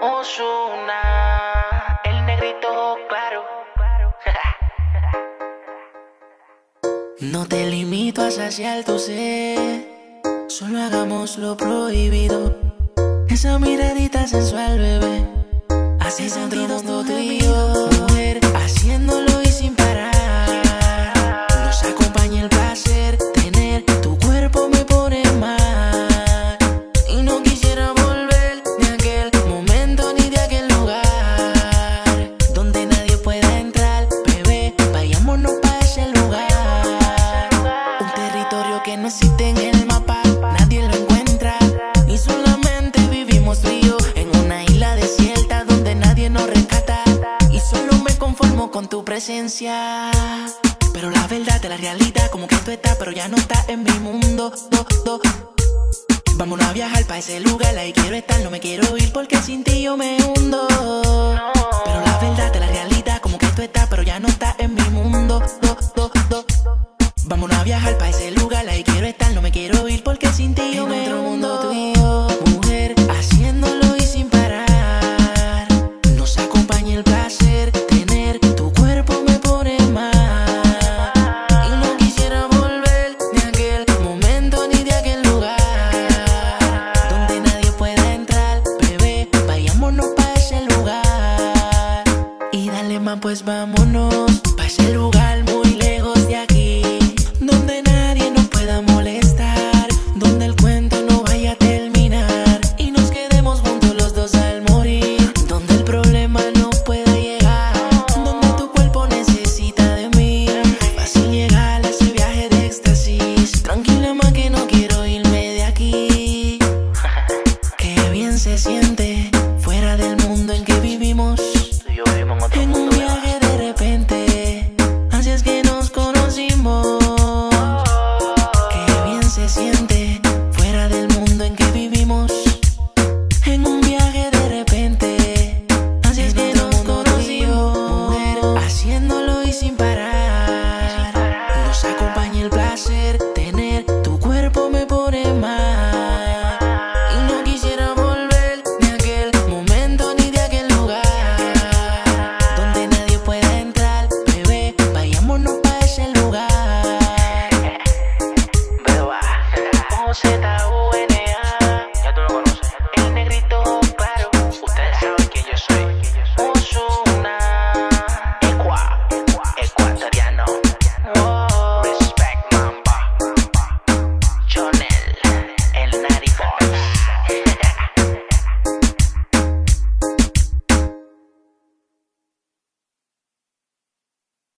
Osuna, el negrito claro. no te limito a saciar tu sed, solo hagamos lo prohibido. Esa miradita sensual, bebé, así sentidos tú y yo, haciendo con tu presencia. Pero la verdad de la realidad, como que tú estás, pero ya no estás en mi mundo. Do. Vámonos a viajar para ese lugar, ahí quiero estar, no me quiero ir porque sin ti yo me hundo. Pero la verdad de la realidad, como que tú estás, pero ya no estás en mi mundo. Do, Vámonos a viajar para ese lugar. pues vámonos.